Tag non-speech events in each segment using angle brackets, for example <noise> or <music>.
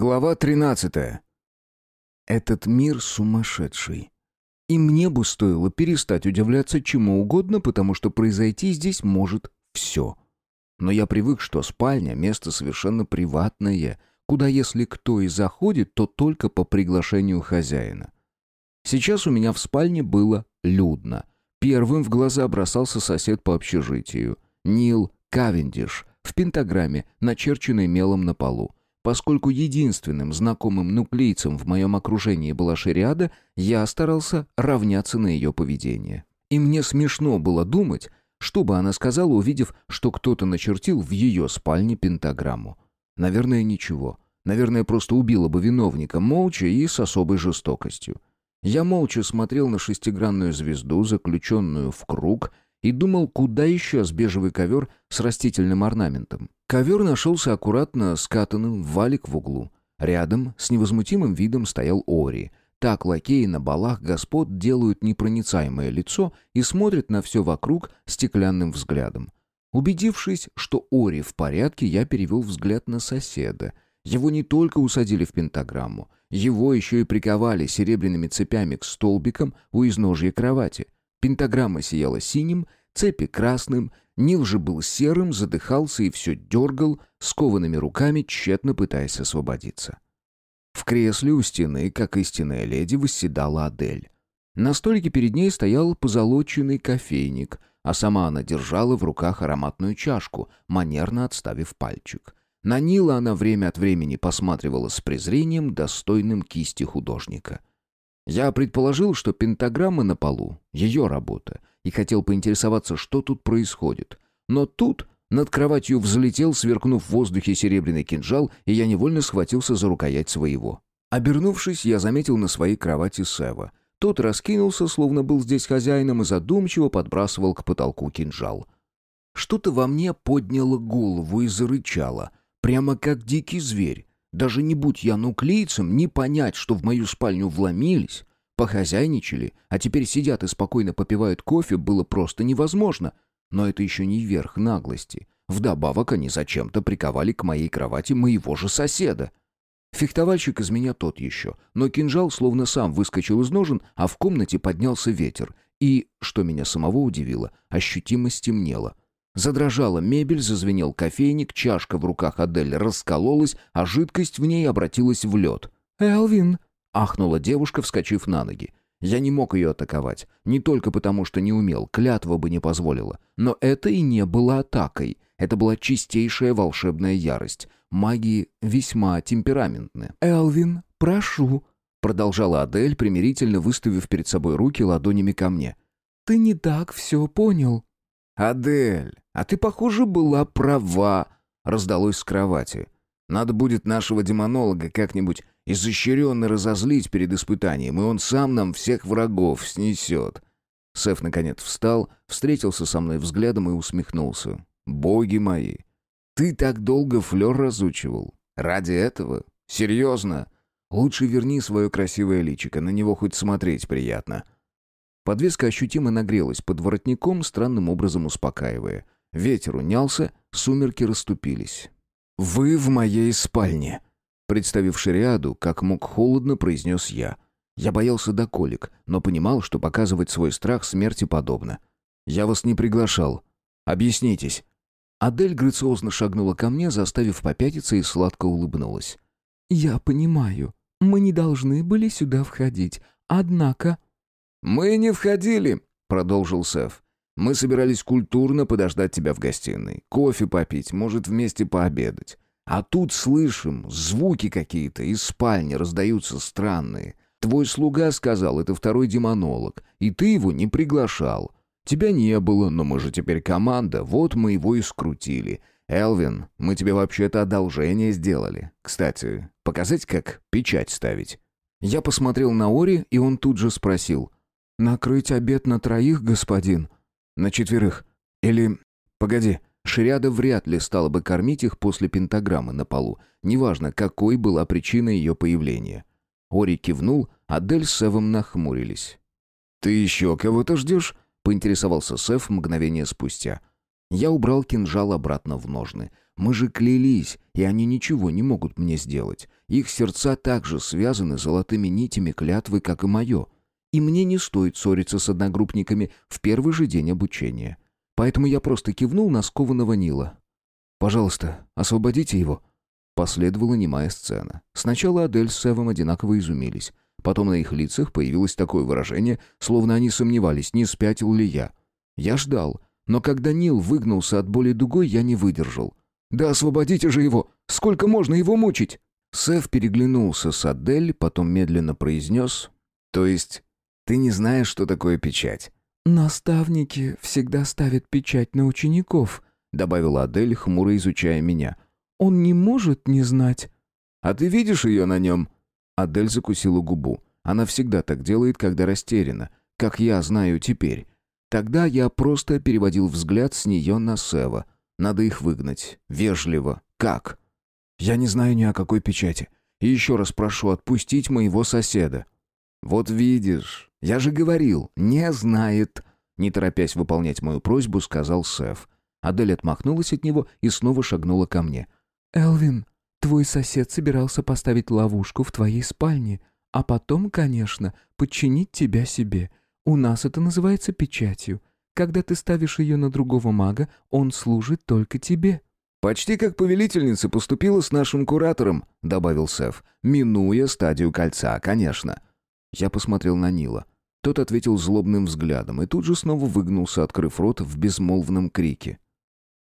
Глава 13. Этот мир сумасшедший. И мне бы стоило перестать удивляться чему угодно, потому что произойти здесь может все. Но я привык, что спальня — место совершенно приватное, куда если кто и заходит, то только по приглашению хозяина. Сейчас у меня в спальне было людно. Первым в глаза бросался сосед по общежитию. Нил Кавендиш в пентаграмме, начерченной мелом на полу. Поскольку единственным знакомым нуклейцем в моем окружении была Шариада, я старался равняться на ее поведение. И мне смешно было думать, что бы она сказала, увидев, что кто-то начертил в ее спальне пентаграмму. Наверное, ничего. Наверное, просто убила бы виновника молча и с особой жестокостью. Я молча смотрел на шестигранную звезду, заключенную в круг, и думал, куда исчез бежевый ковер с растительным орнаментом. Ковер нашелся аккуратно скатанным в валик в углу. Рядом с невозмутимым видом стоял Ори. Так лакеи на балах господ делают непроницаемое лицо и смотрят на все вокруг стеклянным взглядом. Убедившись, что Ори в порядке, я перевел взгляд на соседа. Его не только усадили в пентаграмму, его еще и приковали серебряными цепями к столбикам у изножья кровати — Пентаграмма сияла синим, цепи красным, Нил же был серым, задыхался и все дергал, скованными руками, тщетно пытаясь освободиться. В кресле у стены, как истинная леди, восседала Адель. На столике перед ней стоял позолоченный кофейник, а сама она держала в руках ароматную чашку, манерно отставив пальчик. На Нила она время от времени посматривала с презрением, достойным кисти художника. Я предположил, что пентаграмма на полу — ее работа, и хотел поинтересоваться, что тут происходит. Но тут над кроватью взлетел, сверкнув в воздухе серебряный кинжал, и я невольно схватился за рукоять своего. Обернувшись, я заметил на своей кровати Сева. Тот раскинулся, словно был здесь хозяином, и задумчиво подбрасывал к потолку кинжал. Что-то во мне подняло голову и зарычало, прямо как дикий зверь. Даже не будь я нуклейцем, не понять, что в мою спальню вломились, похозяйничали, а теперь сидят и спокойно попивают кофе, было просто невозможно. Но это еще не верх наглости. Вдобавок они зачем-то приковали к моей кровати моего же соседа. Фехтовальщик из меня тот еще, но кинжал словно сам выскочил из ножен, а в комнате поднялся ветер. И, что меня самого удивило, ощутимо стемнело — Задрожала мебель, зазвенел кофейник, чашка в руках Адель раскололась, а жидкость в ней обратилась в лед. «Элвин!» — ахнула девушка, вскочив на ноги. Я не мог ее атаковать, не только потому, что не умел, клятва бы не позволила. Но это и не было атакой. Это была чистейшая волшебная ярость. Магии весьма темпераментны. «Элвин, прошу!» — продолжала Адель, примирительно выставив перед собой руки ладонями ко мне. «Ты не так все понял». «Адель, а ты, похоже, была права», — раздалось с кровати. «Надо будет нашего демонолога как-нибудь изощренно разозлить перед испытанием, и он сам нам всех врагов снесет». Сеф, наконец, встал, встретился со мной взглядом и усмехнулся. «Боги мои! Ты так долго флер разучивал. Ради этого? Серьезно? Лучше верни свое красивое личико, на него хоть смотреть приятно». Подвеска ощутимо нагрелась под воротником, странным образом успокаивая. Ветер унялся, сумерки расступились. «Вы в моей спальне!» Представив шариаду, как мог холодно, произнес я. Я боялся до колик, но понимал, что показывать свой страх смерти подобно. «Я вас не приглашал. Объяснитесь». Адель грациозно шагнула ко мне, заставив попятиться и сладко улыбнулась. «Я понимаю. Мы не должны были сюда входить. Однако...» «Мы не входили», — продолжил Сеф. «Мы собирались культурно подождать тебя в гостиной, кофе попить, может, вместе пообедать. А тут слышим, звуки какие-то из спальни раздаются странные. Твой слуга сказал, это второй демонолог, и ты его не приглашал. Тебя не было, но мы же теперь команда, вот мы его и скрутили. Элвин, мы тебе вообще-то одолжение сделали. Кстати, показать, как печать ставить?» Я посмотрел на Ори, и он тут же спросил — «Накрыть обед на троих, господин?» «На четверых. Или... Погоди, Шриада вряд ли стала бы кормить их после пентаграммы на полу, неважно, какой была причина ее появления». Ори кивнул, а Дель с Севом нахмурились. «Ты еще кого-то ждешь?» — поинтересовался Сев мгновение спустя. Я убрал кинжал обратно в ножны. Мы же клялись, и они ничего не могут мне сделать. Их сердца также связаны золотыми нитями клятвы, как и мое. И мне не стоит ссориться с одногруппниками в первый же день обучения. Поэтому я просто кивнул на скованного Нила. «Пожалуйста, освободите его». Последовала немая сцена. Сначала Адель с Севом одинаково изумились. Потом на их лицах появилось такое выражение, словно они сомневались, не спятил ли я. Я ждал, но когда Нил выгнулся от боли дугой, я не выдержал. «Да освободите же его! Сколько можно его мучить?» Сев переглянулся с Адель, потом медленно произнес. «То есть ты не знаешь, что такое печать?» «Наставники всегда ставят печать на учеников», — добавила Адель, хмуро изучая меня. «Он не может не знать». «А ты видишь ее на нем?» Адель закусила губу. Она всегда так делает, когда растеряна, как я знаю теперь. Тогда я просто переводил взгляд с нее на Сева. Надо их выгнать. Вежливо. Как? Я не знаю ни о какой печати. И еще раз прошу отпустить моего соседа. Вот видишь, я же говорил, не знает. Не торопясь выполнять мою просьбу, сказал Сев. Адель отмахнулась от него и снова шагнула ко мне. «Элвин, твой сосед собирался поставить ловушку в твоей спальне, а потом, конечно, подчинить тебя себе. У нас это называется печатью. Когда ты ставишь ее на другого мага, он служит только тебе». «Почти как повелительница поступила с нашим куратором», — добавил Сеф, «минуя стадию кольца, конечно». Я посмотрел на Нила. Тот ответил злобным взглядом и тут же снова выгнулся, открыв рот в безмолвном крике.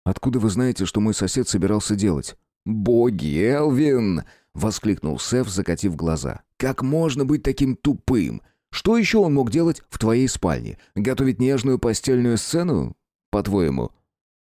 «Откуда вы знаете, что мой сосед собирался делать?» «Боги, Элвин!» — воскликнул Сеф, закатив глаза. «Как можно быть таким тупым? Что еще он мог делать в твоей спальне? Готовить нежную постельную сцену? По-твоему?»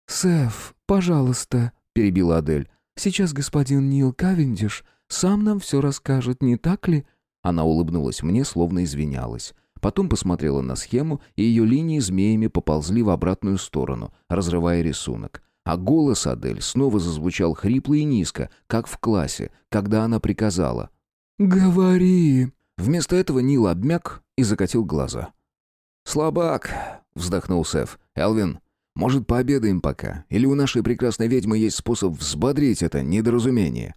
«Сеф, пожалуйста», — перебила Адель. «Сейчас господин Нил Кавендиш сам нам все расскажет, не так ли?» Она улыбнулась мне, словно извинялась. Потом посмотрела на схему, и ее линии змеями поползли в обратную сторону, разрывая рисунок. А голос Адель снова зазвучал хрипло и низко, как в классе, когда она приказала. «Говори!» Вместо этого Нил обмяк и закатил глаза. «Слабак!» — вздохнул Сеф. «Элвин, может, пообедаем пока? Или у нашей прекрасной ведьмы есть способ взбодрить это недоразумение?»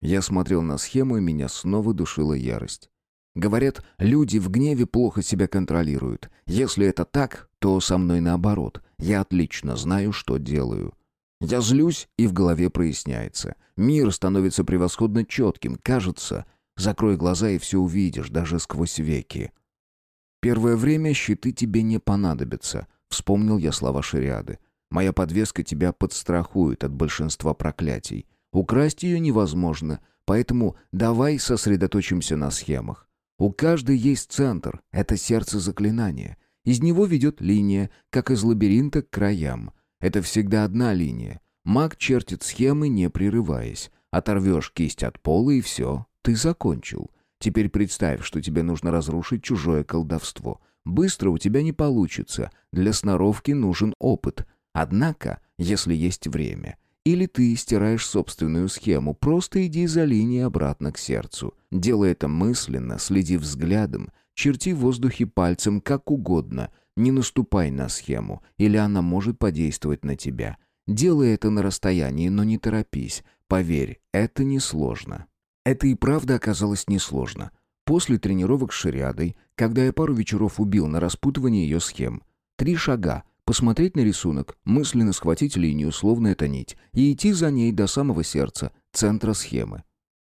Я смотрел на схему, и меня снова душила ярость. Говорят, люди в гневе плохо себя контролируют. Если это так, то со мной наоборот. Я отлично знаю, что делаю. Я злюсь, и в голове проясняется. Мир становится превосходно четким. Кажется, закрой глаза, и все увидишь, даже сквозь веки. Первое время щиты тебе не понадобятся, вспомнил я слова шариады. Моя подвеска тебя подстрахует от большинства проклятий. Украсть ее невозможно, поэтому давай сосредоточимся на схемах. У каждой есть центр, это сердце заклинания. Из него ведет линия, как из лабиринта к краям. Это всегда одна линия. Маг чертит схемы, не прерываясь. Оторвешь кисть от пола и все, ты закончил. Теперь представь, что тебе нужно разрушить чужое колдовство. Быстро у тебя не получится. Для сноровки нужен опыт. Однако, если есть время, или ты стираешь собственную схему, просто иди за линией обратно к сердцу. Делай это мысленно, следи взглядом, черти в воздухе пальцем как угодно. Не наступай на схему, или она может подействовать на тебя. Делай это на расстоянии, но не торопись. Поверь, это несложно. Это и правда оказалось несложно. После тренировок с шариадой, когда я пару вечеров убил на распутывание ее схем, три шага, Посмотреть на рисунок, мысленно схватить линию, словно это нить, и идти за ней до самого сердца, центра схемы.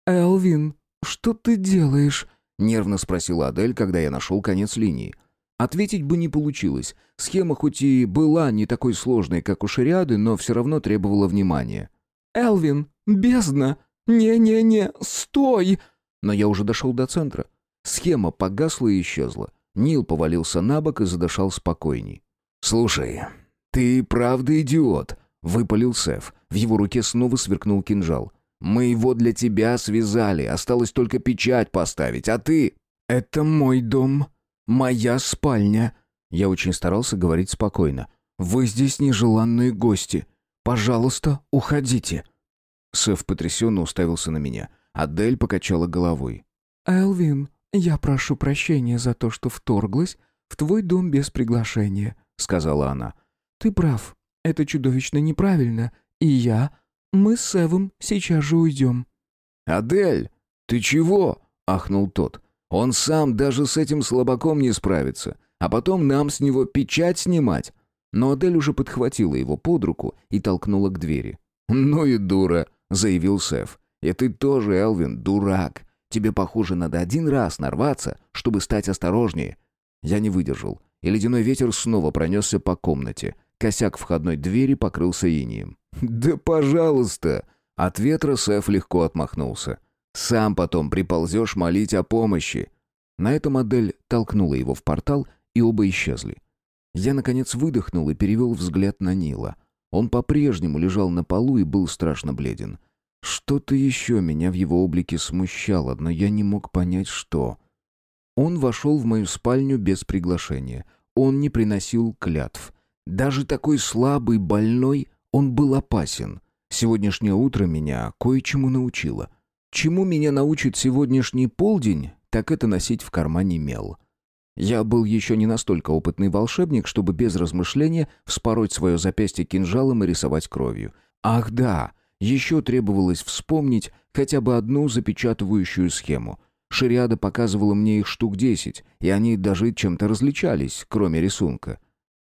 «Элвин, что ты делаешь?» — нервно спросила Адель, когда я нашел конец линии. Ответить бы не получилось. Схема хоть и была не такой сложной, как у шариады, но все равно требовала внимания. «Элвин, бездна! Не-не-не, стой!» Но я уже дошел до центра. Схема погасла и исчезла. Нил повалился на бок и задышал спокойней. «Слушай, ты правда идиот?» — выпалил Сеф. В его руке снова сверкнул кинжал. «Мы его для тебя связали, осталось только печать поставить, а ты...» «Это мой дом, моя спальня». Я очень старался говорить спокойно. «Вы здесь нежеланные гости. Пожалуйста, уходите». Сеф потрясенно уставился на меня. Адель покачала головой. «Элвин, я прошу прощения за то, что вторглась в твой дом без приглашения сказала она. «Ты прав. Это чудовищно неправильно. И я Мы с Эвом сейчас же уйдем». «Адель, ты чего?» — ахнул тот. «Он сам даже с этим слабаком не справится, а потом нам с него печать снимать». Но Адель уже подхватила его под руку и толкнула к двери. «Ну и дура», — заявил Сеф. «И ты тоже, Элвин, дурак. Тебе, похоже, надо один раз нарваться, чтобы стать осторожнее». Я не выдержал, и ледяной ветер снова пронесся по комнате. Косяк входной двери покрылся инием. «Да пожалуйста!» От ветра Сеф легко отмахнулся. «Сам потом приползешь молить о помощи». На этом модель толкнула его в портал, и оба исчезли. Я, наконец, выдохнул и перевел взгляд на Нила. Он по-прежнему лежал на полу и был страшно бледен. Что-то еще меня в его облике смущало, но я не мог понять, что. Он вошел в мою спальню без приглашения. Он не приносил клятв. Даже такой слабый, больной, он был опасен. Сегодняшнее утро меня кое-чему научило. Чему меня научит сегодняшний полдень, так это носить в кармане мел. Я был еще не настолько опытный волшебник, чтобы без размышления вспороть свое запястье кинжалом и рисовать кровью. Ах да, еще требовалось вспомнить хотя бы одну запечатывающую схему. Шариада показывала мне их штук десять, и они даже чем-то различались, кроме рисунка.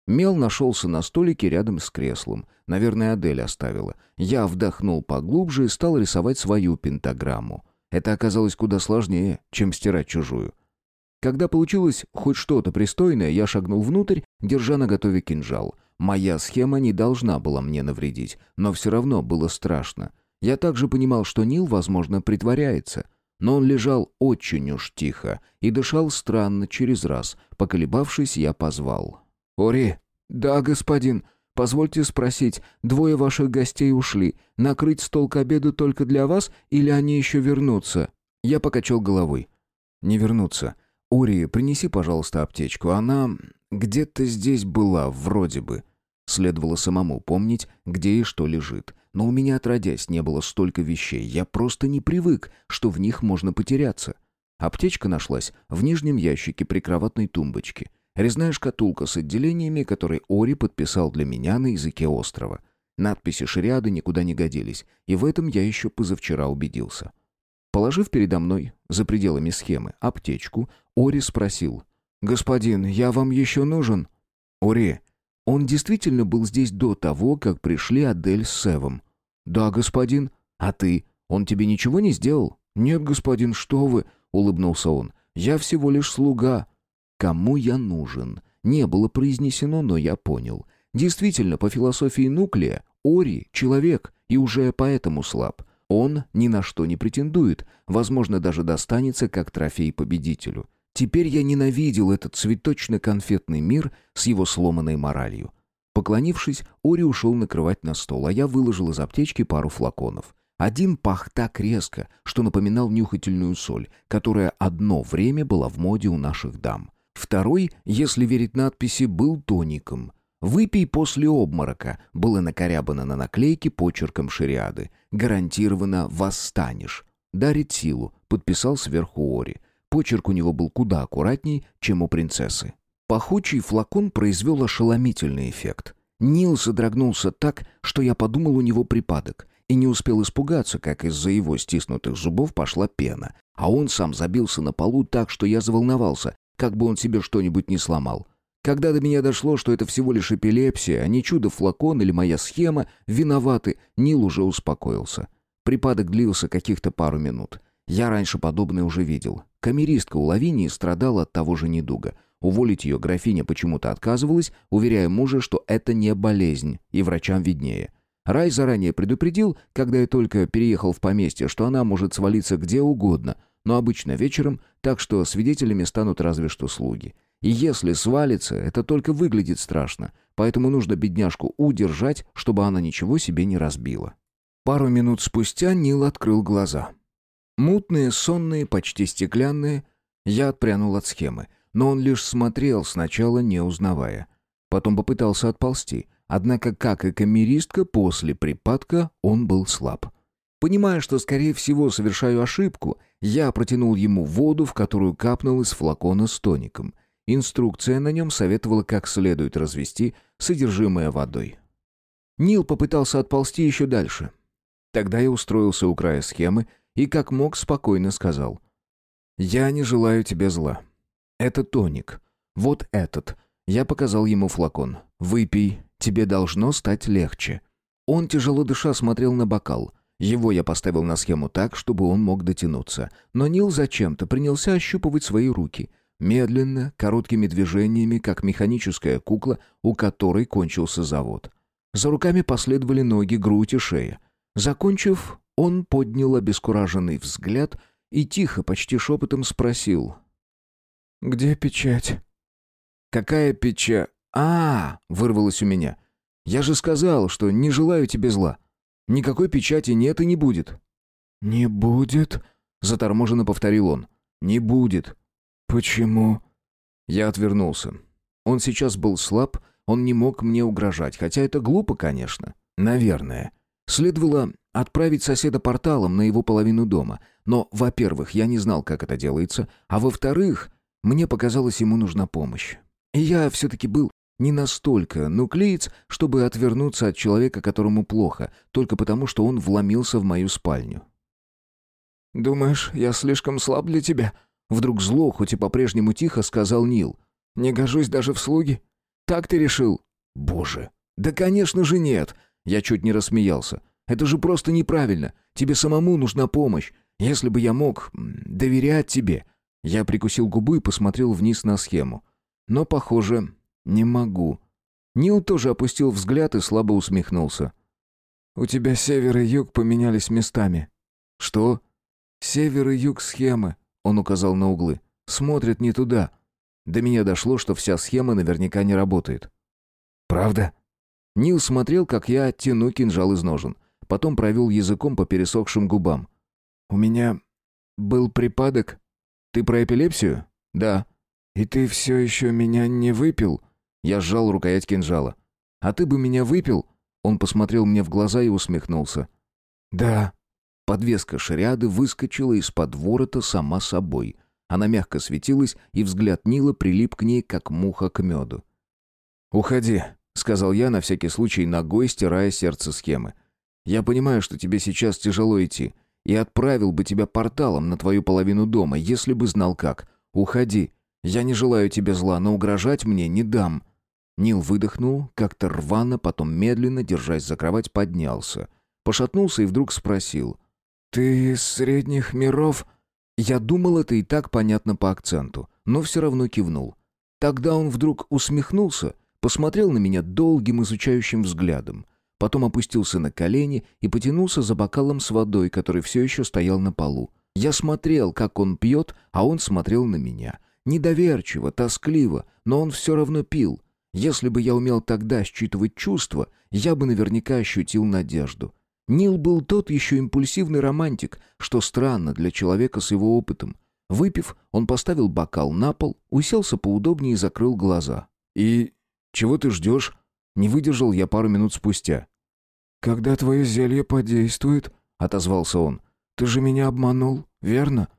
Мел нашелся на столике рядом с креслом. Наверное, Адель оставила. Я вдохнул поглубже и стал рисовать свою пентаграмму. Это оказалось куда сложнее, чем стирать чужую. Когда получилось хоть что-то пристойное, я шагнул внутрь, держа наготове кинжал — Моя схема не должна была мне навредить, но все равно было страшно. Я также понимал, что Нил, возможно, притворяется. Но он лежал очень уж тихо и дышал странно через раз. Поколебавшись, я позвал. «Ори!» «Да, господин. Позвольте спросить, двое ваших гостей ушли. Накрыть стол к обеду только для вас или они еще вернутся?» Я покачал головой. «Не вернутся. Ори, принеси, пожалуйста, аптечку. Она где-то здесь была, вроде бы. Следовало самому помнить, где и что лежит. Но у меня отродясь не было столько вещей. Я просто не привык, что в них можно потеряться. Аптечка нашлась в нижнем ящике прикроватной тумбочки. Резная шкатулка с отделениями, которые Ори подписал для меня на языке острова. Надписи шариады никуда не годились, и в этом я еще позавчера убедился. Положив передо мной, за пределами схемы, аптечку, Ори спросил. «Господин, я вам еще нужен?» «Ори, он действительно был здесь до того, как пришли Адель с Севом. «Да, господин. А ты? Он тебе ничего не сделал?» «Нет, господин, что вы?» — улыбнулся он. «Я всего лишь слуга». «Кому я нужен?» Не было произнесено, но я понял. Действительно, по философии Нуклея, Ори — человек, и уже поэтому слаб. Он ни на что не претендует, возможно, даже достанется как трофей победителю. Теперь я ненавидел этот цветочно-конфетный мир с его сломанной моралью. Поклонившись, Ори ушел накрывать на стол, а я выложил из аптечки пару флаконов. Один пах так резко, что напоминал нюхательную соль, которая одно время была в моде у наших дам. Второй, если верить надписи, был тоником. «Выпей после обморока» было накорябано на наклейке почерком шариады. «Гарантированно восстанешь». «Дарит силу», подписал сверху Ори. Почерк у него был куда аккуратней, чем у принцессы. Пахучий флакон произвел ошеломительный эффект. Нил содрогнулся так, что я подумал, у него припадок, и не успел испугаться, как из-за его стиснутых зубов пошла пена, а он сам забился на полу так, что я заволновался, как бы он себе что-нибудь не сломал. Когда до меня дошло, что это всего лишь эпилепсия, а не чудо-флакон или моя схема, виноваты, Нил уже успокоился. Припадок длился каких-то пару минут. Я раньше подобное уже видел. Камеристка у Лавинии страдала от того же недуга. Уволить ее графиня почему-то отказывалась, уверяя мужа, что это не болезнь, и врачам виднее. Рай заранее предупредил, когда я только переехал в поместье, что она может свалиться где угодно, но обычно вечером, так что свидетелями станут разве что слуги. И если свалится, это только выглядит страшно, поэтому нужно бедняжку удержать, чтобы она ничего себе не разбила. Пару минут спустя Нил открыл глаза. Мутные, сонные, почти стеклянные. Я отпрянул от схемы, но он лишь смотрел, сначала не узнавая. Потом попытался отползти, однако, как и камеристка, после припадка он был слаб. Понимая, что, скорее всего, совершаю ошибку, я протянул ему воду, в которую капнул из флакона с тоником. Инструкция на нем советовала, как следует развести содержимое водой. Нил попытался отползти еще дальше. Тогда я устроился у края схемы и как мог спокойно сказал. «Я не желаю тебе зла. Это тоник. Вот этот». Я показал ему флакон. «Выпей, тебе должно стать легче». Он, тяжело дыша, смотрел на бокал. Его я поставил на схему так, чтобы он мог дотянуться. Но Нил зачем-то принялся ощупывать свои руки. Медленно, короткими движениями, как механическая кукла, у которой кончился завод. За руками последовали ноги, грудь и шея. Закончив, он поднял обескураженный взгляд и тихо, почти шепотом спросил. «Где печать?» «Какая печать?» «А, — вырвалось у меня. Я же сказал, что не желаю тебе зла. Никакой печати нет и не будет». «Не будет?» — заторможенно повторил он. «Не будет». «Почему?» Я отвернулся. Он сейчас был слаб, он не мог мне угрожать, хотя это глупо, конечно. Наверное. Следовало отправить соседа порталом на его половину дома. Но, во-первых, я не знал, как это делается, а во-вторых, мне показалось, ему нужна помощь. И я все-таки был не настолько нуклеец, чтобы отвернуться от человека, которому плохо, только потому, что он вломился в мою спальню. «Думаешь, я слишком слаб для тебя?» Вдруг зло, хоть и по-прежнему тихо, сказал Нил. «Не гожусь даже в слуги? Так ты решил?» «Боже, да конечно же нет!» Я чуть не рассмеялся. «Это же просто неправильно. Тебе самому нужна помощь. Если бы я мог доверять тебе...» Я прикусил губы и посмотрел вниз на схему. Но, похоже, «Не могу». Нил тоже опустил взгляд и слабо усмехнулся. «У тебя север и юг поменялись местами». «Что?» «Север и юг схемы», — он указал на углы. «Смотрят не туда». До меня дошло, что вся схема наверняка не работает. «Правда?» Нил смотрел, как я оттяну кинжал из ножен. Потом провел языком по пересохшим губам. «У меня был припадок. Ты про эпилепсию?» «Да». «И ты все еще меня не выпил?» Я сжал рукоять кинжала. «А ты бы меня выпил?» Он посмотрел мне в глаза и усмехнулся. «Да». Подвеска шариады выскочила из-под ворота сама собой. Она мягко светилась, и взгляд Нила прилип к ней, как муха к меду. «Уходи», — сказал я, на всякий случай ногой стирая сердце схемы. «Я понимаю, что тебе сейчас тяжело идти, и отправил бы тебя порталом на твою половину дома, если бы знал как. Уходи. Я не желаю тебе зла, но угрожать мне не дам». Нил выдохнул, как-то рвано, потом медленно, держась за кровать, поднялся. Пошатнулся и вдруг спросил. «Ты из средних миров?» Я думал, это и так понятно по акценту, но все равно кивнул. Тогда он вдруг усмехнулся, посмотрел на меня долгим изучающим взглядом, потом опустился на колени и потянулся за бокалом с водой, который все еще стоял на полу. Я смотрел, как он пьет, а он смотрел на меня. Недоверчиво, тоскливо, но он все равно пил — если бы я умел тогда считывать чувства, я бы наверняка ощутил надежду. Нил был тот еще импульсивный романтик, что странно для человека с его опытом. Выпив, он поставил бокал на пол, уселся поудобнее и закрыл глаза. «И чего ты ждешь?» Не выдержал я пару минут спустя. «Когда твое зелье подействует», — отозвался он. «Ты же меня обманул, верно?»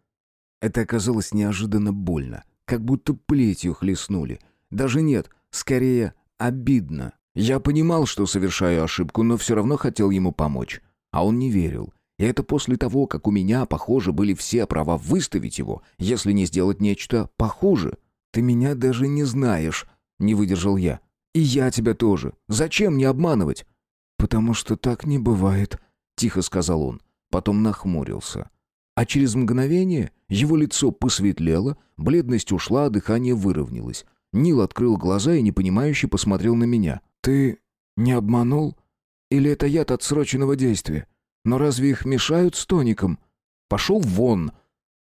Это оказалось неожиданно больно, как будто плетью хлестнули. Даже нет, Скорее, обидно. Я понимал, что совершаю ошибку, но все равно хотел ему помочь. А он не верил. И это после того, как у меня, похоже, были все права выставить его, если не сделать нечто похуже. «Ты меня даже не знаешь», — не выдержал я. «И я тебя тоже. Зачем мне обманывать?» «Потому что так не бывает», — тихо сказал он. Потом нахмурился. А через мгновение его лицо посветлело, бледность ушла, а дыхание выровнялось. Нил открыл глаза и непонимающе посмотрел на меня. «Ты не обманул? Или это яд отсроченного действия? Но разве их мешают с тоником?» «Пошел вон!»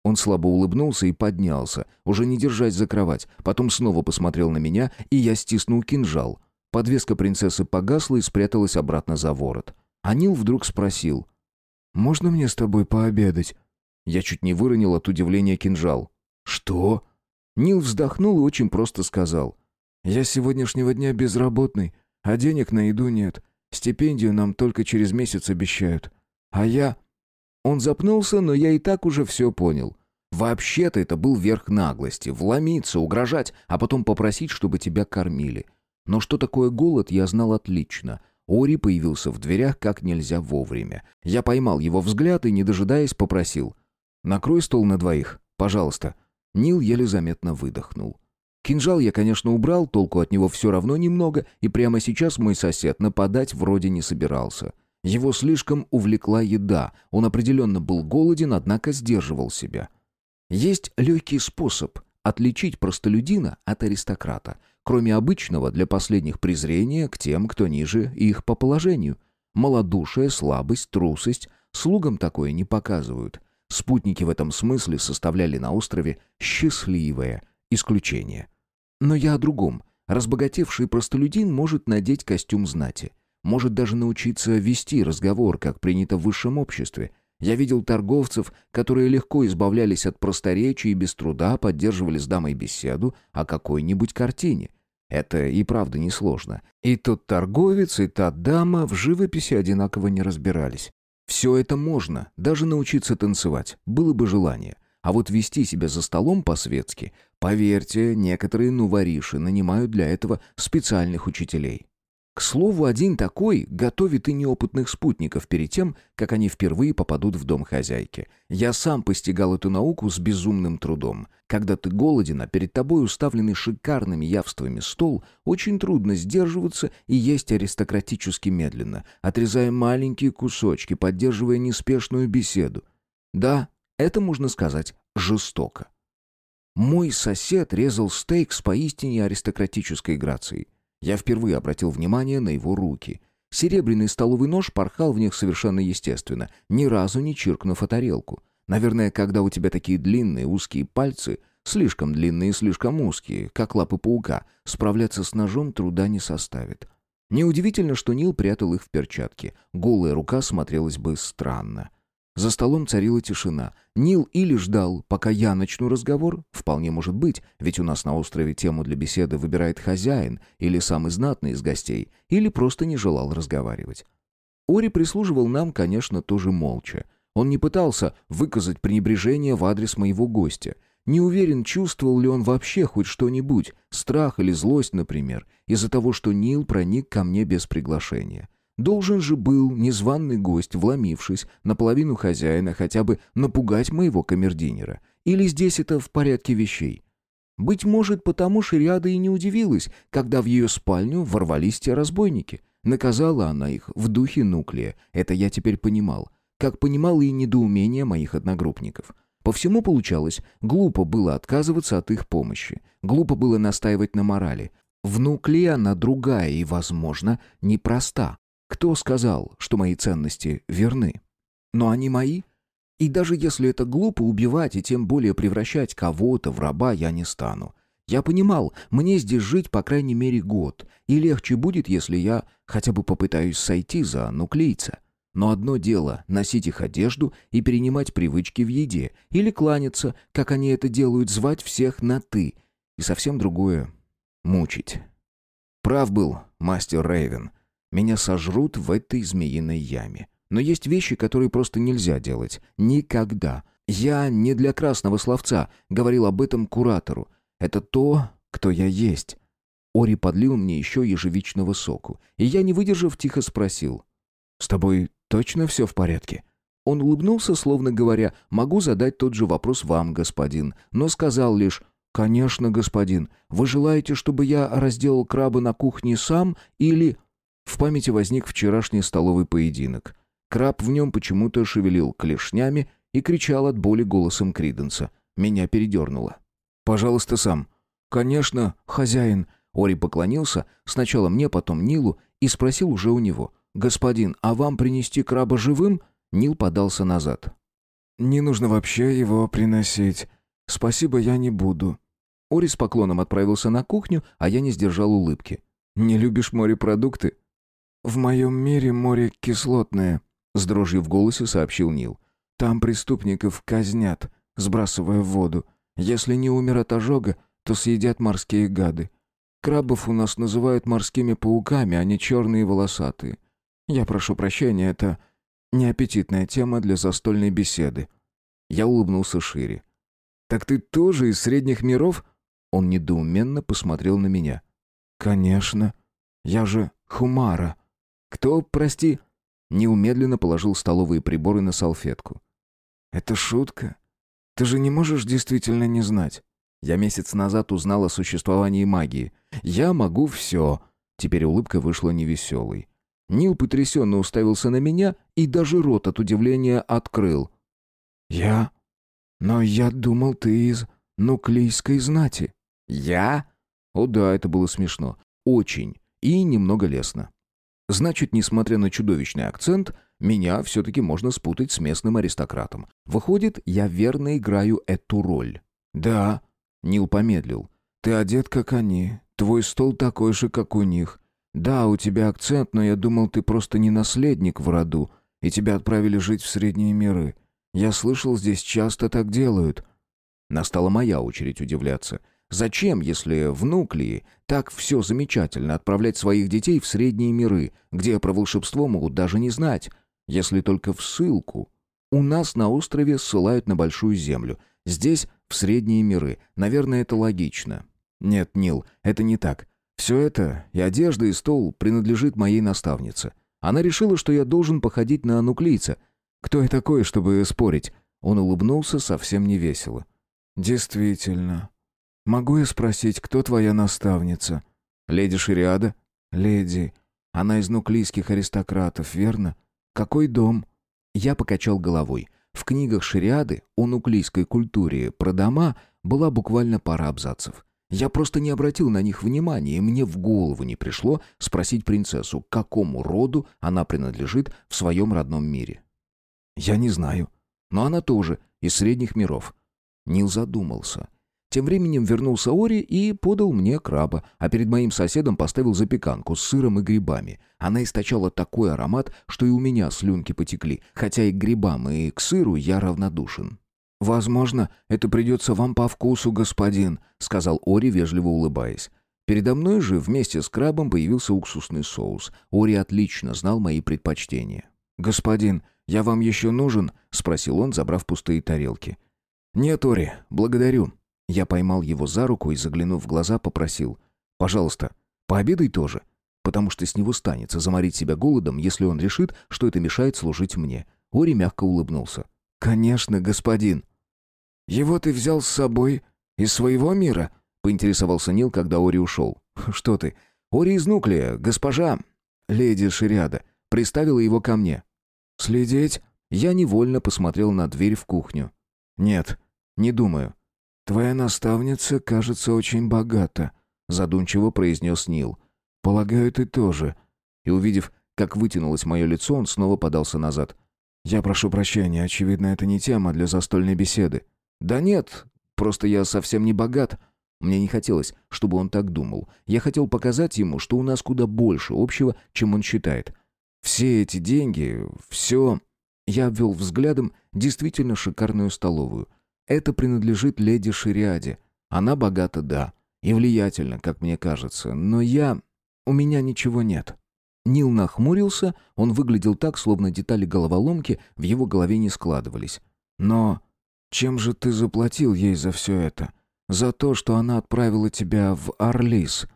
Он слабо улыбнулся и поднялся, уже не держась за кровать. Потом снова посмотрел на меня, и я стиснул кинжал. Подвеска принцессы погасла и спряталась обратно за ворот. А Нил вдруг спросил. «Можно мне с тобой пообедать?» Я чуть не выронил от удивления кинжал. «Что?» Нил вздохнул и очень просто сказал. «Я с сегодняшнего дня безработный, а денег на еду нет. Стипендию нам только через месяц обещают. А я...» Он запнулся, но я и так уже все понял. Вообще-то это был верх наглости. Вломиться, угрожать, а потом попросить, чтобы тебя кормили. Но что такое голод, я знал отлично. Ори появился в дверях как нельзя вовремя. Я поймал его взгляд и, не дожидаясь, попросил. «Накрой стол на двоих, пожалуйста». Нил еле заметно выдохнул. Кинжал я, конечно, убрал, толку от него все равно немного, и прямо сейчас мой сосед нападать вроде не собирался. Его слишком увлекла еда, он определенно был голоден, однако сдерживал себя. Есть легкий способ отличить простолюдина от аристократа, кроме обычного для последних презрения к тем, кто ниже их по положению. Малодушие, слабость, трусость слугам такое не показывают. Спутники в этом смысле составляли на острове счастливое исключение. Но я о другом. Разбогатевший простолюдин может надеть костюм знати. Может даже научиться вести разговор, как принято в высшем обществе – я видел торговцев, которые легко избавлялись от просторечия и без труда поддерживали с дамой беседу о какой-нибудь картине. Это и правда несложно. И тот торговец, и та дама в живописи одинаково не разбирались. Все это можно, даже научиться танцевать, было бы желание. А вот вести себя за столом по-светски, поверьте, некоторые нувориши нанимают для этого специальных учителей. К слову, один такой готовит и неопытных спутников перед тем, как они впервые попадут в дом хозяйки. Я сам постигал эту науку с безумным трудом. Когда ты голоден, а перед тобой уставленный шикарными явствами стол, очень трудно сдерживаться и есть аристократически медленно, отрезая маленькие кусочки, поддерживая неспешную беседу. Да, это можно сказать жестоко. Мой сосед резал стейк с поистине аристократической грацией. Я впервые обратил внимание на его руки. Серебряный столовый нож порхал в них совершенно естественно, ни разу не чиркнув о тарелку. Наверное, когда у тебя такие длинные узкие пальцы, слишком длинные и слишком узкие, как лапы паука, справляться с ножом труда не составит. Неудивительно, что Нил прятал их в перчатке. Голая рука смотрелась бы странно. За столом царила тишина. Нил или ждал, пока я начну разговор, вполне может быть, ведь у нас на острове тему для беседы выбирает хозяин или самый знатный из гостей, или просто не желал разговаривать. Ори прислуживал нам, конечно, тоже молча. Он не пытался выказать пренебрежение в адрес моего гостя. Не уверен, чувствовал ли он вообще хоть что-нибудь, страх или злость, например, из-за того, что Нил проник ко мне без приглашения. Должен же был незваный гость, вломившись, наполовину хозяина, хотя бы напугать моего камердинера. Или здесь это в порядке вещей? Быть может, потому Шириада и не удивилась, когда в ее спальню ворвались те разбойники. Наказала она их в духе нуклея, это я теперь понимал. Как понимал и недоумение моих одногруппников. По всему получалось, глупо было отказываться от их помощи. Глупо было настаивать на морали. В нукле она другая и, возможно, непроста. Кто сказал, что мои ценности верны? Но они мои. И даже если это глупо убивать и тем более превращать кого-то в раба, я не стану. Я понимал, мне здесь жить по крайней мере год, и легче будет, если я хотя бы попытаюсь сойти за нуклейца. Но одно дело — носить их одежду и перенимать привычки в еде, или кланяться, как они это делают, звать всех на «ты», и совсем другое — мучить. Прав был мастер Рейвен. Меня сожрут в этой змеиной яме. Но есть вещи, которые просто нельзя делать. Никогда. Я не для красного словца говорил об этом куратору. Это то, кто я есть. Ори подлил мне еще ежевичного соку, и я, не выдержав, тихо спросил. «С тобой точно все в порядке?» Он улыбнулся, словно говоря, «Могу задать тот же вопрос вам, господин», но сказал лишь «Конечно, господин. Вы желаете, чтобы я разделал краба на кухне сам или...» В памяти возник вчерашний столовый поединок. Краб в нем почему-то шевелил клешнями и кричал от боли голосом Криденса. Меня передернуло. «Пожалуйста, сам». «Конечно, хозяин». Ори поклонился, сначала мне, потом Нилу, и спросил уже у него. «Господин, а вам принести краба живым?» Нил подался назад. «Не нужно вообще его приносить. Спасибо, я не буду». Ори с поклоном отправился на кухню, а я не сдержал улыбки. «Не любишь морепродукты?» «В моем мире море кислотное», — с дрожью в голосе сообщил Нил. «Там преступников казнят, сбрасывая в воду. Если не умер от ожога, то съедят морские гады. Крабов у нас называют морскими пауками, а не черные волосатые. Я прошу прощения, это неаппетитная тема для застольной беседы». Я улыбнулся шире. «Так ты тоже из средних миров?» Он недоуменно посмотрел на меня. «Конечно. Я же Хумара». «Кто, прости?» Нил медленно положил столовые приборы на салфетку. «Это шутка? Ты же не можешь действительно не знать. Я месяц назад узнал о существовании магии. Я могу все». Теперь улыбка вышла невеселой. Нил потрясенно уставился на меня и даже рот от удивления открыл. «Я? Но я думал, ты из нуклейской знати». «Я?» О да, это было смешно. Очень. И немного лестно. Значит, несмотря на чудовищный акцент, меня все-таки можно спутать с местным аристократом. Выходит, я верно играю эту роль. «Да», — Нил помедлил. «Ты одет, как они. Твой стол такой же, как у них. Да, у тебя акцент, но я думал, ты просто не наследник в роду, и тебя отправили жить в средние миры. Я слышал, здесь часто так делают». Настала моя очередь удивляться. Зачем, если в Нуклеи так все замечательно, отправлять своих детей в средние миры, где про волшебство могут даже не знать, если только в ссылку? У нас на острове ссылают на Большую Землю, здесь в средние миры. Наверное, это логично. Нет, Нил, это не так. Все это, и одежда, и стол, принадлежит моей наставнице. Она решила, что я должен походить на нуклейца. Кто я такой, чтобы спорить? Он улыбнулся совсем невесело. «Действительно. Могу я спросить, кто твоя наставница?» «Леди Шириада?» «Леди. Она из нуклийских аристократов, верно? Какой дом?» Я покачал головой. В книгах Шириады о нуклийской культуре про дома была буквально пара абзацев. Я просто не обратил на них внимания, и мне в голову не пришло спросить принцессу, к какому роду она принадлежит в своем родном мире. Я не знаю. Но она тоже из средних миров. Нил задумался. Тем временем вернулся Ори и подал мне краба, а перед моим соседом поставил запеканку с сыром и грибами. Она источала такой аромат, что и у меня слюнки потекли, хотя и к грибам, и к сыру я равнодушен. «Возможно, это придется вам по вкусу, господин», — сказал Ори, вежливо улыбаясь. Передо мной же вместе с крабом появился уксусный соус. Ори отлично знал мои предпочтения. «Господин, я вам еще нужен?» — спросил он, забрав пустые тарелки. «Нет, Ори, благодарю». Я поймал его за руку и, заглянув в глаза, попросил. «Пожалуйста, пообедай тоже, потому что с него станется заморить себя голодом, если он решит, что это мешает служить мне». Ори мягко улыбнулся. «Конечно, господин». «Его ты взял с собой из своего мира?» — поинтересовался Нил, когда Ори ушел. «Что ты? Ори из Нуклея, госпожа...» Леди Шириада приставила его ко мне. «Следить?» Я невольно посмотрел на дверь в кухню. «Нет, не думаю». «Твоя наставница, кажется, очень богата», — задумчиво произнес Нил. «Полагаю, ты тоже». И увидев, как вытянулось мое лицо, он снова подался назад. «Я прошу прощения, очевидно, это не тема для застольной беседы». «Да нет, просто я совсем не богат». Мне не хотелось, чтобы он так думал. Я хотел показать ему, что у нас куда больше общего, чем он считает. Все эти деньги, все... Я обвел взглядом действительно шикарную столовую. Это принадлежит леди Шириаде. Она богата, да, и влиятельна, как мне кажется, но я... У меня ничего нет. Нил нахмурился, он выглядел так, словно детали головоломки в его голове не складывались. «Но чем же ты заплатил ей за все это? За то, что она отправила тебя в Орлис?»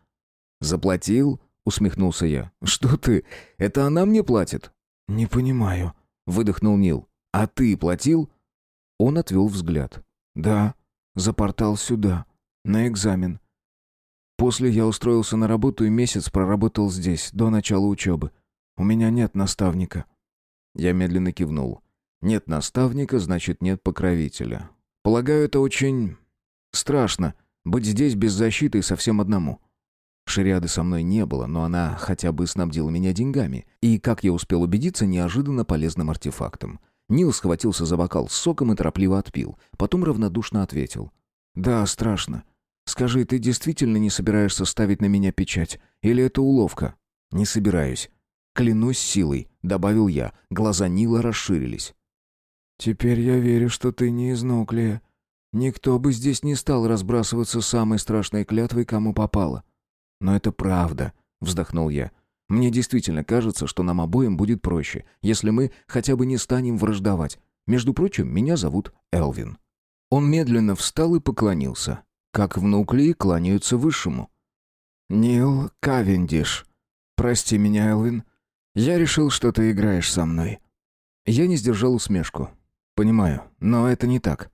«Заплатил?» — усмехнулся я. «Что ты? Это она мне платит?» «Не понимаю», — выдохнул Нил. «А ты платил?» Он отвел взгляд. «Да, за портал сюда, на экзамен. После я устроился на работу и месяц проработал здесь, до начала учебы. У меня нет наставника». Я медленно кивнул. «Нет наставника, значит, нет покровителя. Полагаю, это очень... страшно, быть здесь без защиты и совсем одному». Шариады со мной не было, но она хотя бы снабдила меня деньгами. И, как я успел убедиться, неожиданно полезным артефактом. Нил схватился за бокал с соком и торопливо отпил. Потом равнодушно ответил. «Да, страшно. Скажи, ты действительно не собираешься ставить на меня печать? Или это уловка?» «Не собираюсь. Клянусь силой», — добавил я. Глаза Нила расширились. «Теперь я верю, что ты не из Нуклея. Никто бы здесь не стал разбрасываться самой страшной клятвой, кому попало». «Но это правда», — вздохнул я. «Мне действительно кажется, что нам обоим будет проще, если мы хотя бы не станем враждовать. Между прочим, меня зовут Элвин». Он медленно встал и поклонился как в Нуклеи кланяются высшему. «Нил Кавендиш. Прости меня, Элвин. Я решил, что ты играешь со мной». Я не сдержал усмешку. «Понимаю, но это не так».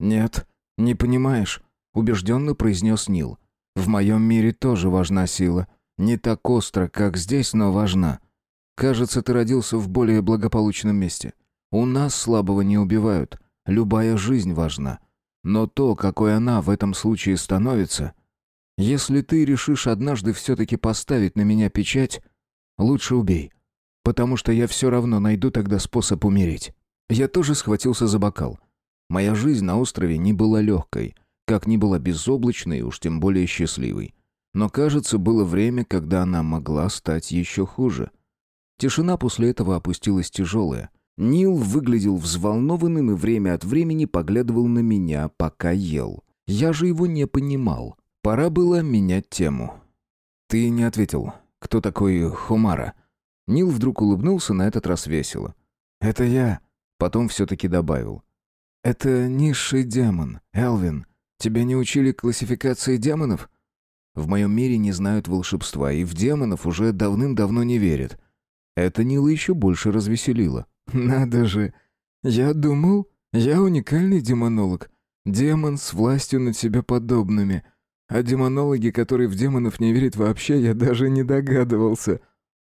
«Нет, не понимаешь», — убежденно произнес Нил. «В моем мире тоже важна сила. Не так остро, как здесь, но важна. Кажется, ты родился в более благополучном месте. У нас слабого не убивают. Любая жизнь важна. Но то, какой она в этом случае становится... Если ты решишь однажды все-таки поставить на меня печать, лучше убей. Потому что я все равно найду тогда способ умереть. Я тоже схватился за бокал. Моя жизнь на острове не была легкой, как не была безоблачной уж тем более счастливой. Но, кажется, было время, когда она могла стать еще хуже. Тишина после этого опустилась тяжелая. Нил выглядел взволнованным и время от времени поглядывал на меня, пока ел. Я же его не понимал. Пора было менять тему. «Ты не ответил. Кто такой Хумара?» Нил вдруг улыбнулся, на этот раз весело. «Это я», — потом все-таки добавил. «Это низший демон, Элвин. Тебя не учили классификации демонов?» «В моем мире не знают волшебства, и в демонов уже давным-давно не верят». Это Нила еще больше развеселило. <laughs> «Надо же! Я думал, я уникальный демонолог. Демон с властью над себя подобными. А демонологи, которые в демонов не верят вообще, я даже не догадывался».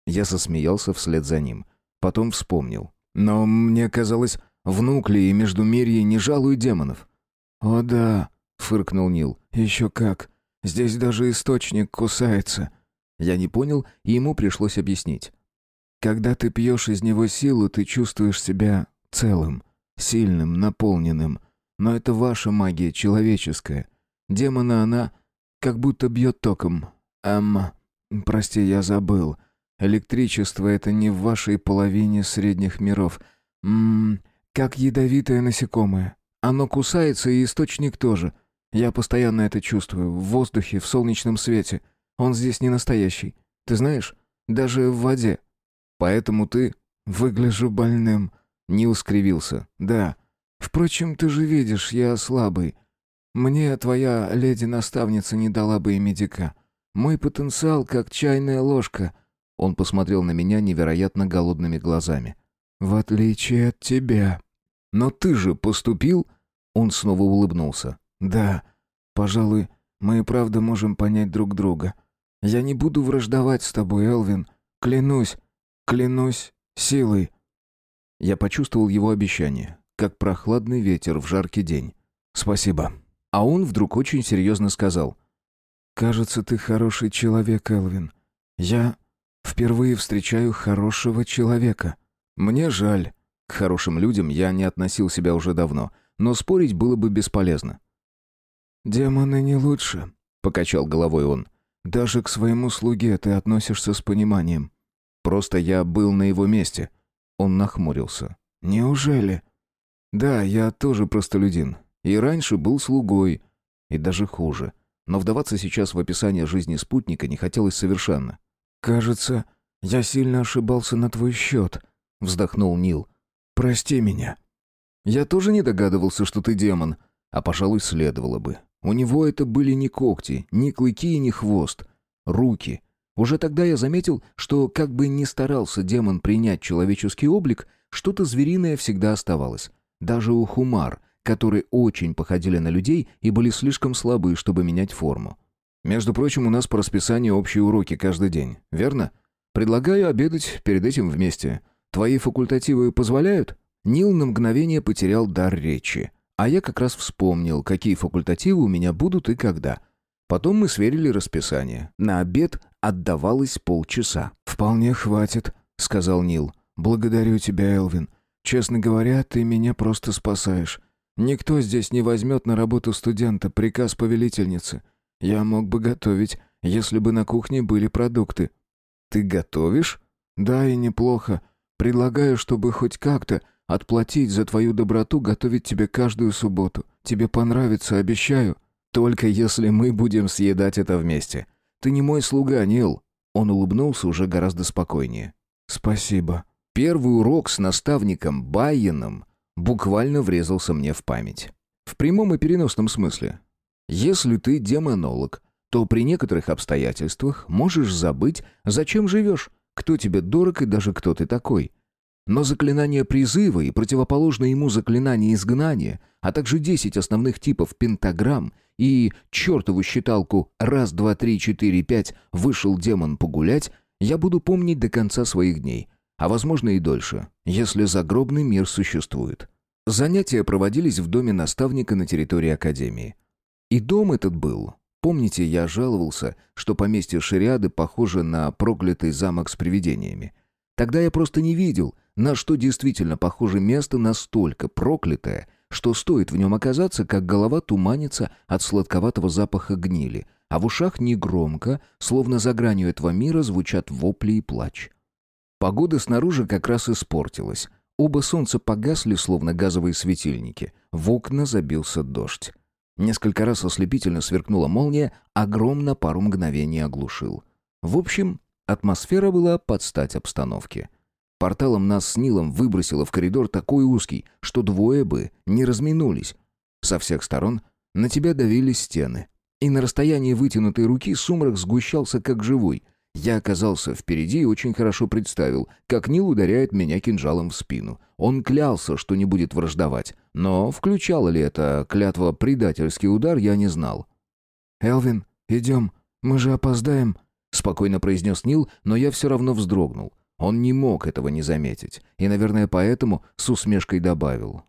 Я засмеялся вслед за ним. Потом вспомнил. «Но мне казалось, в Нукле и Междумирье не жалуют демонов». «О да», — фыркнул Нил. «Еще как. Здесь даже источник кусается». Я не понял, и ему пришлось объяснить. Когда ты пьешь из него силу, ты чувствуешь себя целым, сильным, наполненным. Но это ваша магия, человеческая. Демона она как будто бьет током. Эм, прости, я забыл. Электричество — это не в вашей половине средних миров. Ммм, как ядовитое насекомое. Оно кусается, и источник тоже. Я постоянно это чувствую. В воздухе, в солнечном свете. Он здесь не настоящий. Ты знаешь, даже в воде. Поэтому ты...» «Выгляжу больным», — Нил скривился. «Да. Впрочем, ты же видишь, я слабый. Мне твоя леди-наставница не дала бы и медика. Мой потенциал как чайная ложка». Он посмотрел на меня невероятно голодными глазами. «В отличие от тебя». «Но ты же поступил...» Он снова улыбнулся. «Да, пожалуй, мы и правда можем понять друг друга. Я не буду враждовать с тобой, Элвин. Клянусь, Клянусь силой. Я почувствовал его обещание, как прохладный ветер в жаркий день. Спасибо. А он вдруг очень серьезно сказал. «Кажется, ты хороший человек, Элвин. Я впервые встречаю хорошего человека. Мне жаль. К хорошим людям я не относил себя уже давно, но спорить было бы бесполезно». «Демоны не лучше», — покачал головой он. «Даже к своему слуге ты относишься с пониманием. Просто я был на его месте». Он нахмурился. «Неужели?» «Да, я тоже простолюдин. И раньше был слугой. И даже хуже. Но вдаваться сейчас в описание жизни спутника не хотелось совершенно. «Кажется, я сильно ошибался на твой счет», — вздохнул Нил. «Прости меня». «Я тоже не догадывался, что ты демон. А, пожалуй, следовало бы. У него это были не когти, не клыки и не хвост. Руки, уже тогда я заметил, что как бы ни старался демон принять человеческий облик, что-то звериное всегда оставалось. Даже у хумар, которые очень походили на людей и были слишком слабы, чтобы менять форму. Между прочим, у нас по расписанию общие уроки каждый день, верно? Предлагаю обедать перед этим вместе. Твои факультативы позволяют? Нил на мгновение потерял дар речи. А я как раз вспомнил, какие факультативы у меня будут и когда. Потом мы сверили расписание. На обед отдавалось полчаса. «Вполне хватит», — сказал Нил. «Благодарю тебя, Элвин. Честно говоря, ты меня просто спасаешь. Никто здесь не возьмет на работу студента, приказ повелительницы. Я мог бы готовить, если бы на кухне были продукты». «Ты готовишь?» «Да, и неплохо. Предлагаю, чтобы хоть как-то отплатить за твою доброту, готовить тебе каждую субботу. Тебе понравится, обещаю». Только если мы будем съедать это вместе. Ты не мой слуга, Нил. Он улыбнулся уже гораздо спокойнее. Спасибо. Первый урок с наставником Байеном буквально врезался мне в память. В прямом и переносном смысле. Если ты демонолог, то при некоторых обстоятельствах можешь забыть, зачем живешь, кто тебе дорог и даже кто ты такой. Но заклинание призыва и противоположное ему заклинание изгнания, а также 10 основных типов пентаграмм и чертову считалку «раз, два, три, четыре, пять, вышел демон погулять» я буду помнить до конца своих дней, а возможно и дольше, если загробный мир существует. Занятия проводились в доме наставника на территории Академии. И дом этот был. Помните, я жаловался, что поместье Шариады похоже на проклятый замок с привидениями. Тогда я просто не видел, на что действительно похоже место настолько проклятое, что стоит в нем оказаться, как голова туманится от сладковатого запаха гнили, а в ушах негромко, словно за гранью этого мира, звучат вопли и плач. Погода снаружи как раз испортилась. Оба солнца погасли, словно газовые светильники. В окна забился дождь. Несколько раз ослепительно сверкнула молния, а гром на пару мгновений оглушил. В общем, атмосфера была под стать обстановке. Порталом нас с Нилом выбросило в коридор такой узкий, что двое бы не разминулись. Со всех сторон на тебя давили стены. И на расстоянии вытянутой руки сумрак сгущался как живой — я оказался впереди и очень хорошо представил, как Нил ударяет меня кинжалом в спину. Он клялся, что не будет враждовать, но включала ли это клятва предательский удар, я не знал. «Элвин, идем, мы же опоздаем», — спокойно произнес Нил, но я все равно вздрогнул. Он не мог этого не заметить, и, наверное, поэтому с усмешкой добавил.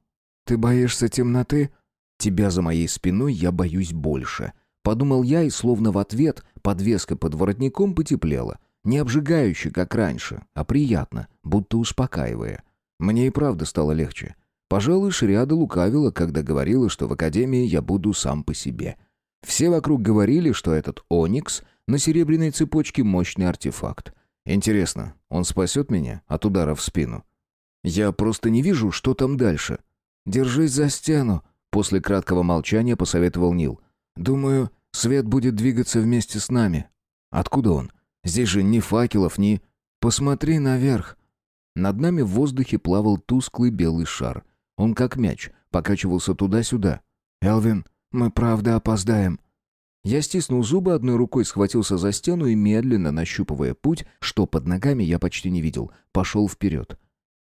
«Ты боишься темноты?» «Тебя за моей спиной я боюсь больше», Подумал я, и словно в ответ подвеска под воротником потеплела. Не обжигающе, как раньше, а приятно, будто успокаивая. Мне и правда стало легче. Пожалуй, Шриада лукавила, когда говорила, что в академии я буду сам по себе. Все вокруг говорили, что этот оникс на серебряной цепочке мощный артефакт. Интересно, он спасет меня от удара в спину? Я просто не вижу, что там дальше. «Держись за стену», — после краткого молчания посоветовал Нил. «Думаю, Свет будет двигаться вместе с нами. Откуда он? Здесь же ни факелов, ни... Посмотри наверх. Над нами в воздухе плавал тусклый белый шар. Он как мяч, покачивался туда-сюда. «Элвин, мы правда опоздаем». Я стиснул зубы, одной рукой схватился за стену и, медленно нащупывая путь, что под ногами я почти не видел, пошел вперед.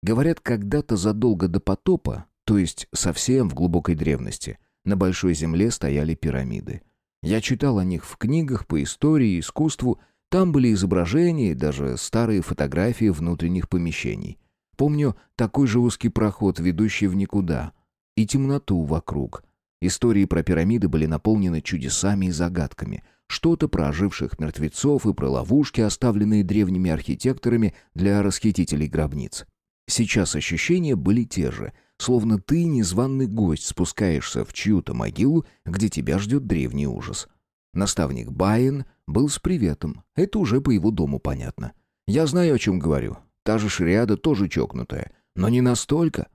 Говорят, когда-то задолго до потопа, то есть совсем в глубокой древности, на Большой Земле стояли пирамиды. Я читал о них в книгах по истории и искусству, там были изображения и даже старые фотографии внутренних помещений. Помню такой же узкий проход, ведущий в никуда, и темноту вокруг. Истории про пирамиды были наполнены чудесами и загадками. Что-то про оживших мертвецов и про ловушки, оставленные древними архитекторами для расхитителей гробниц. Сейчас ощущения были те же — словно ты, незваный гость, спускаешься в чью-то могилу, где тебя ждет древний ужас. Наставник Байен был с приветом, это уже по его дому понятно. Я знаю, о чем говорю. Та же шриада тоже чокнутая, но не настолько.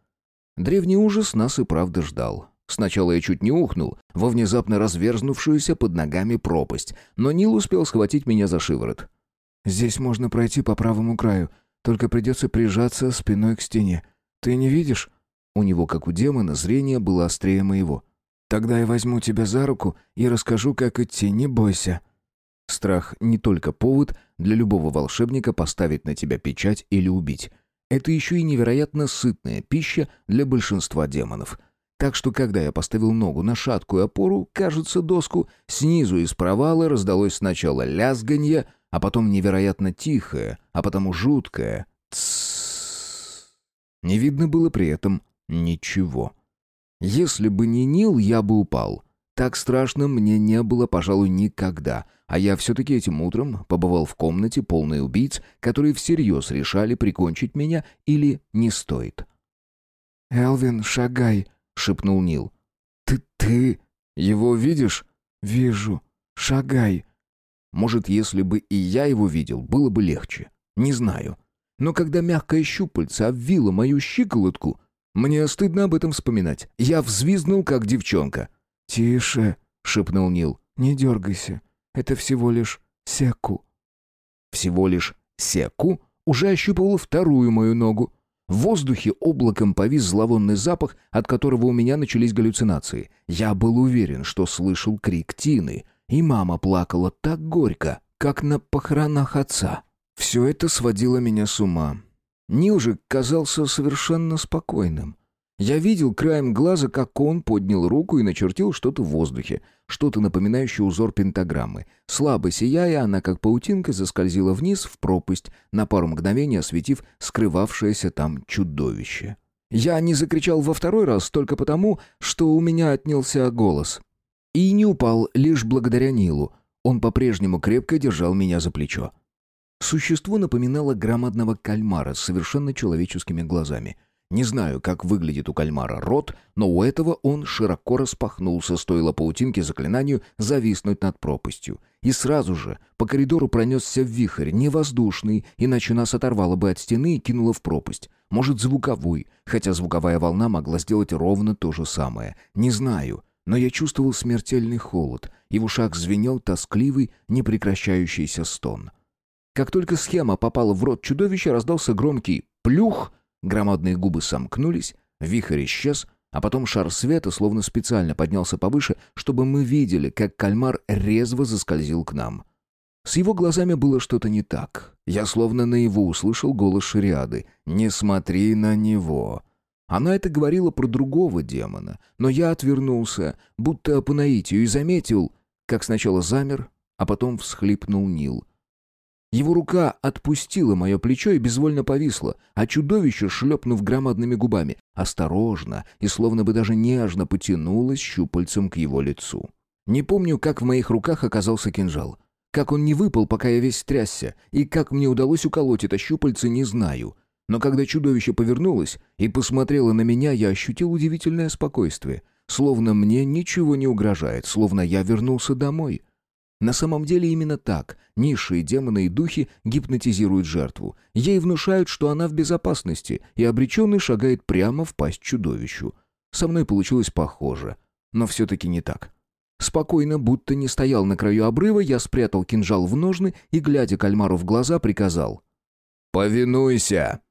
Древний ужас нас и правда ждал. Сначала я чуть не ухнул во внезапно разверзнувшуюся под ногами пропасть, но Нил успел схватить меня за шиворот. «Здесь можно пройти по правому краю, только придется прижаться спиной к стене. Ты не видишь?» У него, как у демона, зрение было острее моего. «Тогда я возьму тебя за руку и расскажу, как идти, не бойся». Страх не только повод для любого волшебника поставить на тебя печать или убить. Это еще и невероятно сытная пища для большинства демонов. Так что, когда я поставил ногу на шаткую опору, кажется, доску, снизу из провала раздалось сначала лязганье, а потом невероятно тихое, а потом жуткое «тссс». Не видно было при этом Ничего. Если бы не Нил, я бы упал. Так страшно мне не было, пожалуй, никогда. А я все-таки этим утром побывал в комнате, полной убийц, которые всерьез решали прикончить меня или не стоит. «Элвин, шагай», — шепнул Нил. «Ты... ты... его видишь?» «Вижу. Шагай». Может, если бы и я его видел, было бы легче. Не знаю. Но когда мягкое щупальце обвило мою щиколотку, мне стыдно об этом вспоминать. Я взвизгнул, как девчонка. «Тише», — шепнул Нил. «Не дергайся. Это всего лишь секу». Всего лишь секу уже ощупывал вторую мою ногу. В воздухе облаком повис зловонный запах, от которого у меня начались галлюцинации. Я был уверен, что слышал крик Тины, и мама плакала так горько, как на похоронах отца. Все это сводило меня с ума. Нил же казался совершенно спокойным. Я видел краем глаза, как он поднял руку и начертил что-то в воздухе, что-то напоминающее узор пентаграммы. Слабо сияя, она как паутинка заскользила вниз в пропасть, на пару мгновений осветив скрывавшееся там чудовище. Я не закричал во второй раз только потому, что у меня отнялся голос. И не упал лишь благодаря Нилу. Он по-прежнему крепко держал меня за плечо. Существо напоминало громадного кальмара с совершенно человеческими глазами. Не знаю, как выглядит у кальмара рот, но у этого он широко распахнулся, стоило паутинке заклинанию зависнуть над пропастью. И сразу же по коридору пронесся вихрь, невоздушный, иначе нас оторвало бы от стены и кинуло в пропасть. Может, звуковой, хотя звуковая волна могла сделать ровно то же самое. Не знаю, но я чувствовал смертельный холод, и в ушах звенел тоскливый, непрекращающийся стон. Как только схема попала в рот чудовища, раздался громкий «плюх», громадные губы сомкнулись, вихрь исчез, а потом шар света словно специально поднялся повыше, чтобы мы видели, как кальмар резво заскользил к нам. С его глазами было что-то не так. Я словно наяву услышал голос Шариады «Не смотри на него». Она это говорила про другого демона, но я отвернулся, будто по наитию, и заметил, как сначала замер, а потом всхлипнул Нил. Его рука отпустила мое плечо и безвольно повисла, а чудовище, шлепнув громадными губами, осторожно и словно бы даже нежно потянулось щупальцем к его лицу. Не помню, как в моих руках оказался кинжал. Как он не выпал, пока я весь трясся, и как мне удалось уколоть это щупальце, не знаю. Но когда чудовище повернулось и посмотрело на меня, я ощутил удивительное спокойствие. Словно мне ничего не угрожает, словно я вернулся домой. На самом деле именно так низшие демоны и духи гипнотизируют жертву. Ей внушают, что она в безопасности, и обреченный шагает прямо в пасть чудовищу. Со мной получилось похоже, но все-таки не так. Спокойно, будто не стоял на краю обрыва, я спрятал кинжал в ножны и, глядя кальмару в глаза, приказал. «Повинуйся!»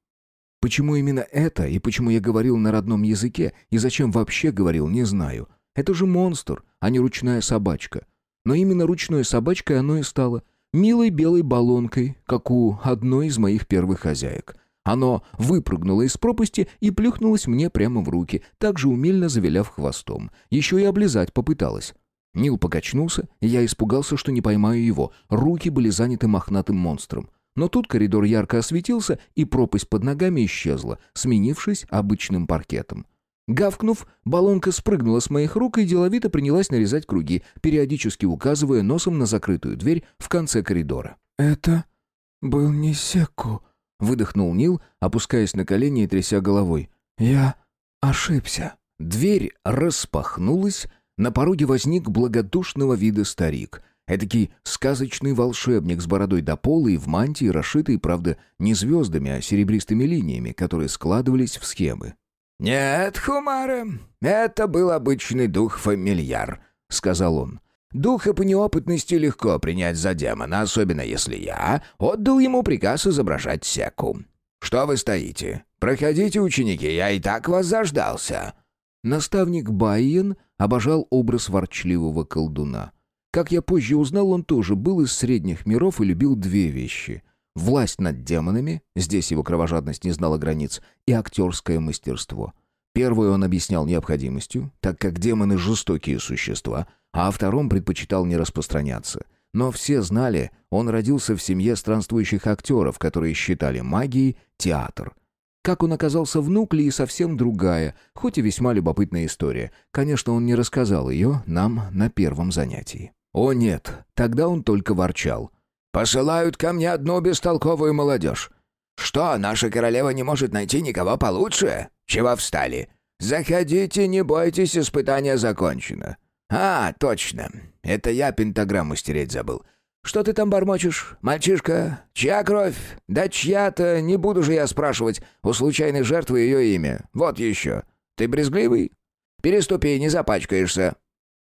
Почему именно это, и почему я говорил на родном языке, и зачем вообще говорил, не знаю. Это же монстр, а не ручная собачка. Но именно ручной собачкой оно и стало. Милой белой баллонкой, как у одной из моих первых хозяек. Оно выпрыгнуло из пропасти и плюхнулось мне прямо в руки, также умельно завиляв хвостом. Еще и облизать попыталось. Нил покачнулся, и я испугался, что не поймаю его. Руки были заняты мохнатым монстром. Но тут коридор ярко осветился, и пропасть под ногами исчезла, сменившись обычным паркетом. Гавкнув, баллонка спрыгнула с моих рук и деловито принялась нарезать круги, периодически указывая носом на закрытую дверь в конце коридора. «Это был не Секу», — выдохнул Нил, опускаясь на колени и тряся головой. «Я ошибся». Дверь распахнулась, на пороге возник благодушного вида старик. Эдакий сказочный волшебник с бородой до пола и в мантии, расшитой, правда, не звездами, а серебристыми линиями, которые складывались в схемы. «Нет, Хумара, это был обычный дух-фамильяр», — сказал он. «Духа по неопытности легко принять за демона, особенно если я отдал ему приказ изображать секу. Что вы стоите? Проходите, ученики, я и так вас заждался». Наставник Байен обожал образ ворчливого колдуна. Как я позже узнал, он тоже был из средних миров и любил две вещи власть над демонами, здесь его кровожадность не знала границ, и актерское мастерство. Первую он объяснял необходимостью, так как демоны жестокие существа, а о втором предпочитал не распространяться. Но все знали, он родился в семье странствующих актеров, которые считали магией театр. Как он оказался в нуклеи, совсем другая, хоть и весьма любопытная история. Конечно, он не рассказал ее нам на первом занятии. О нет, тогда он только ворчал – Посылают ко мне одну бестолковую молодежь. Что, наша королева не может найти никого получше? Чего встали? Заходите, не бойтесь, испытание закончено. А, точно. Это я пентаграмму стереть забыл. Что ты там бормочешь, мальчишка? Чья кровь? Да чья-то, не буду же я спрашивать у случайной жертвы ее имя. Вот еще. Ты брезгливый? Переступи, не запачкаешься.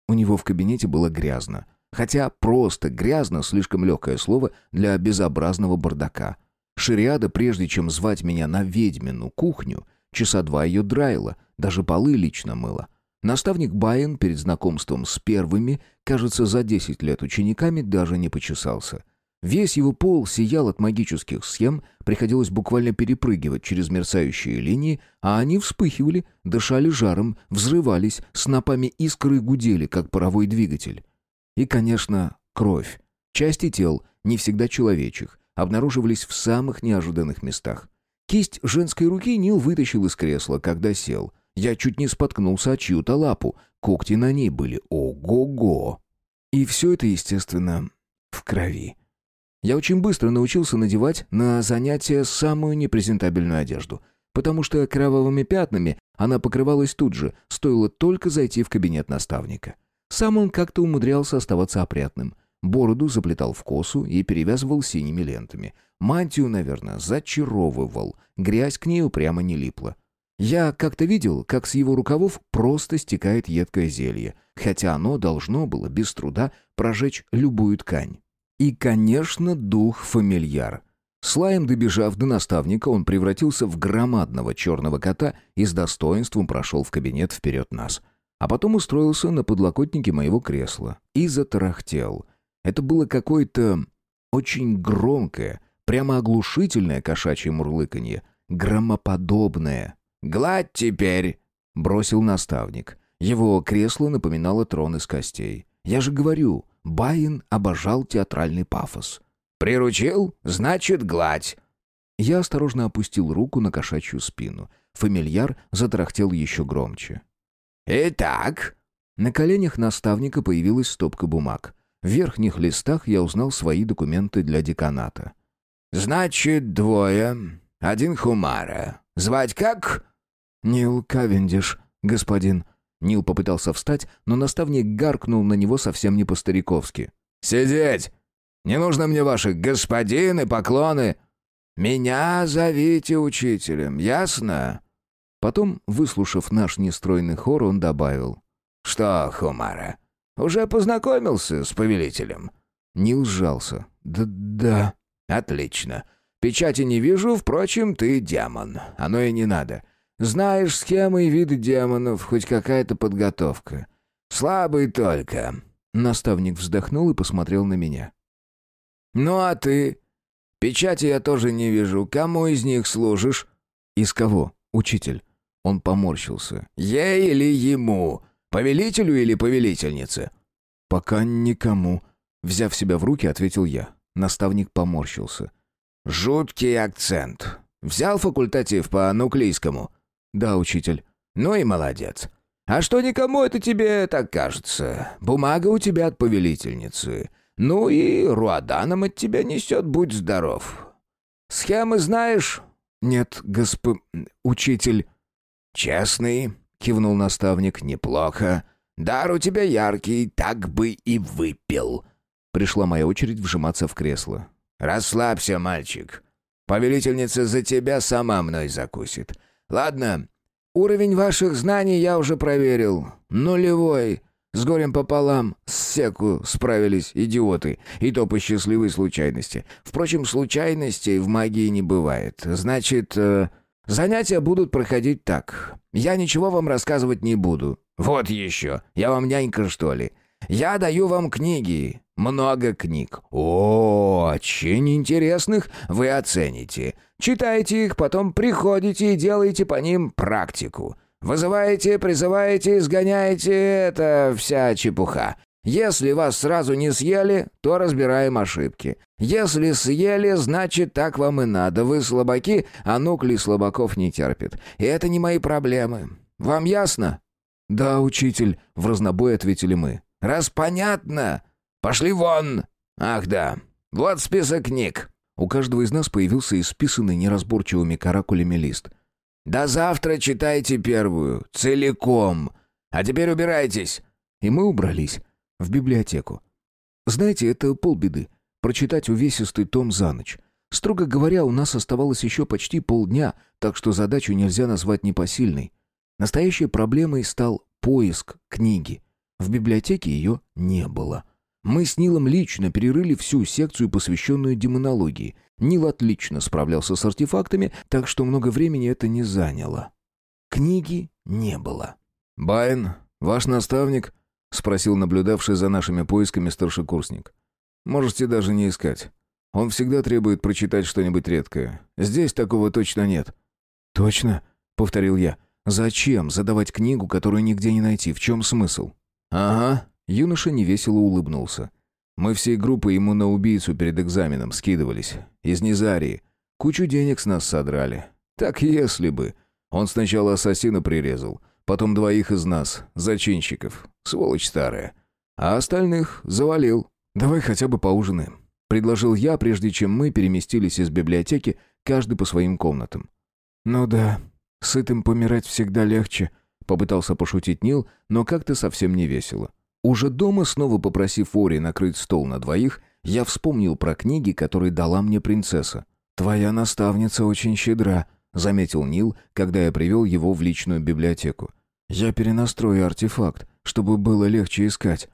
У него в кабинете было грязно. Хотя просто грязно слишком легкое слово для безобразного бардака. Шириада, прежде чем звать меня на ведьмину кухню, часа два ее драила, даже полы лично мыла. Наставник Байен перед знакомством с первыми, кажется, за десять лет учениками даже не почесался. Весь его пол сиял от магических схем, приходилось буквально перепрыгивать через мерцающие линии, а они вспыхивали, дышали жаром, взрывались, снопами искры гудели, как паровой двигатель. И, конечно, кровь. Части тел, не всегда человечьих, обнаруживались в самых неожиданных местах. Кисть женской руки Нил вытащил из кресла, когда сел. Я чуть не споткнулся о чью-то лапу. Когти на ней были ого-го. И все это, естественно, в крови. Я очень быстро научился надевать на занятия самую непрезентабельную одежду, потому что кровавыми пятнами она покрывалась тут же, стоило только зайти в кабинет наставника. Сам он как-то умудрялся оставаться опрятным. Бороду заплетал в косу и перевязывал синими лентами. Мантию, наверное, зачаровывал. Грязь к ней прямо не липла. Я как-то видел, как с его рукавов просто стекает едкое зелье, хотя оно должно было без труда прожечь любую ткань. И, конечно, дух фамильяр. Слаем добежав до наставника, он превратился в громадного черного кота и с достоинством прошел в кабинет вперед нас. А потом устроился на подлокотнике моего кресла и затарахтел. Это было какое-то очень громкое, прямо оглушительное кошачье мурлыканье, громоподобное. «Гладь теперь!» — бросил наставник. Его кресло напоминало трон из костей. «Я же говорю, Баин обожал театральный пафос. «Приручил? Значит, гладь!» Я осторожно опустил руку на кошачью спину. Фамильяр затрахтел еще громче. «Итак...» На коленях наставника появилась стопка бумаг. В верхних листах я узнал свои документы для деканата. «Значит, двое. Один Хумара. Звать как?» «Нил Кавендиш, господин», Нил попытался встать, но наставник гаркнул на него совсем не по-стариковски. «Сидеть! Не нужно мне ваши господины, поклоны! Меня зовите учителем, ясно?» Потом, выслушав наш нестройный хор, он добавил. «Что, Хумара, уже познакомился с повелителем?» Нил сжался. «Да... да...» «Отлично. Печати не вижу, впрочем, ты демон. Оно и не надо. Знаешь схемы и виды демонов, хоть какая-то подготовка. Слабый только». Наставник вздохнул и посмотрел на меня. «Ну а ты? Печати я тоже не вижу. Кому из них служишь?» «Из кого, учитель?» Он поморщился. «Ей или ему? Повелителю или повелительнице?» «Пока никому», — взяв себя в руки, ответил я. Наставник поморщился. «Жуткий акцент. Взял факультатив по нуклейскому?» «Да, учитель». «Ну и молодец. А что никому это тебе так кажется? Бумага у тебя от повелительницы. Ну и Руаданом от тебя несет, будь здоров. Схемы знаешь?» «Нет, госп... учитель». «Честный», — кивнул наставник, — «неплохо. Дар у тебя яркий, так бы и выпил». Пришла моя очередь вжиматься в кресло. «Расслабься, мальчик. Повелительница за тебя сама мной закусит. Ладно, уровень ваших знаний я уже проверил. Нулевой. С горем пополам, с секу справились идиоты, и то по счастливой случайности. Впрочем, случайностей в магии не бывает. Значит, э, занятия будут проходить так. Я ничего вам рассказывать не буду. Вот еще. Я вам нянька, что ли? Я даю вам книги. Много книг. Очень интересных вы оцените. Читайте их, потом приходите и делаете по ним практику. Вызываете, призываете, изгоняете — это вся чепуха. Если вас сразу не съели, то разбираем ошибки. Если съели, значит, так вам и надо. Вы слабаки, а нуклей слабаков не терпит. И это не мои проблемы. Вам ясно?» «Да, учитель», — в разнобой ответили мы. «Раз понятно, «Пошли вон!» «Ах да, вот список книг». У каждого из нас появился исписанный неразборчивыми каракулями лист. «До завтра читайте первую, целиком. А теперь убирайтесь». И мы убрались. В библиотеку. Знаете, это полбеды. Прочитать увесистый том за ночь. Строго говоря, у нас оставалось еще почти полдня, так что задачу нельзя назвать непосильной. Настоящей проблемой стал поиск книги. В библиотеке ее не было. Мы с Нилом лично перерыли всю секцию, посвященную демонологии. Нил отлично справлялся с артефактами, так что много времени это не заняло. Книги не было. «Байн, ваш наставник?» — спросил наблюдавший за нашими поисками старшекурсник. «Можете даже не искать. Он всегда требует прочитать что-нибудь редкое. Здесь такого точно нет». «Точно?» — повторил я. «Зачем задавать книгу, которую нигде не найти? В чем смысл?» «Ага», — юноша невесело улыбнулся. «Мы всей группой ему на убийцу перед экзаменом скидывались. Из Низарии. Кучу денег с нас содрали. Так если бы. Он сначала ассасина прирезал, потом двоих из нас, зачинщиков. Сволочь старая. А остальных завалил. Давай хотя бы поужинаем», — предложил я, прежде чем мы переместились из библиотеки, каждый по своим комнатам. «Ну да, сытым помирать всегда легче», — попытался пошутить Нил, но как-то совсем не весело. Уже дома, снова попросив Ори накрыть стол на двоих, я вспомнил про книги, которые дала мне принцесса. «Твоя наставница очень щедра», — заметил Нил, когда я привел его в личную библиотеку. «Я перенастрою артефакт, чтобы было легче искать».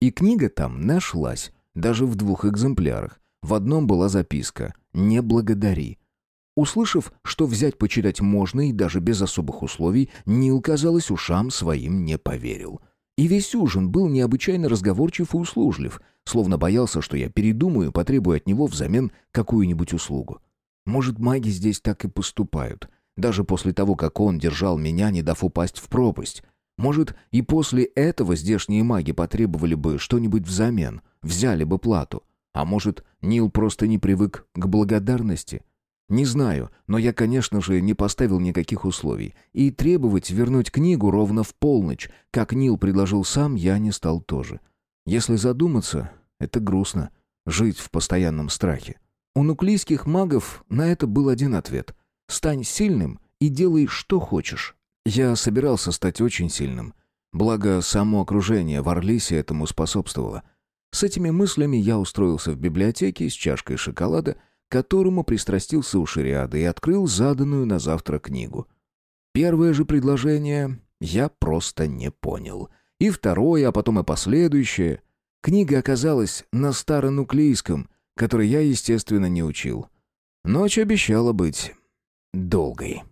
И книга там нашлась, даже в двух экземплярах. В одном была записка «Не благодари». Услышав, что взять почитать можно и даже без особых условий, Нил, казалось, ушам своим не поверил. И весь ужин был необычайно разговорчив и услужлив, словно боялся, что я передумаю, потребую от него взамен какую-нибудь услугу. Может, маги здесь так и поступают, даже после того, как он держал меня, не дав упасть в пропасть. Может, и после этого здешние маги потребовали бы что-нибудь взамен, взяли бы плату. А может, Нил просто не привык к благодарности? Не знаю, но я, конечно же, не поставил никаких условий. И требовать вернуть книгу ровно в полночь, как Нил предложил сам, я не стал тоже. Если задуматься, это грустно — жить в постоянном страхе. У нуклийских магов на это был один ответ. «Стань сильным и делай, что хочешь». Я собирался стать очень сильным. Благо, само окружение в Орлисе этому способствовало. С этими мыслями я устроился в библиотеке с чашкой шоколада, которому пристрастился у шариады и открыл заданную на завтра книгу. Первое же предложение я просто не понял. И второе, а потом и последующее. Книга оказалась на старонуклейском — который я, естественно, не учил. Ночь обещала быть долгой.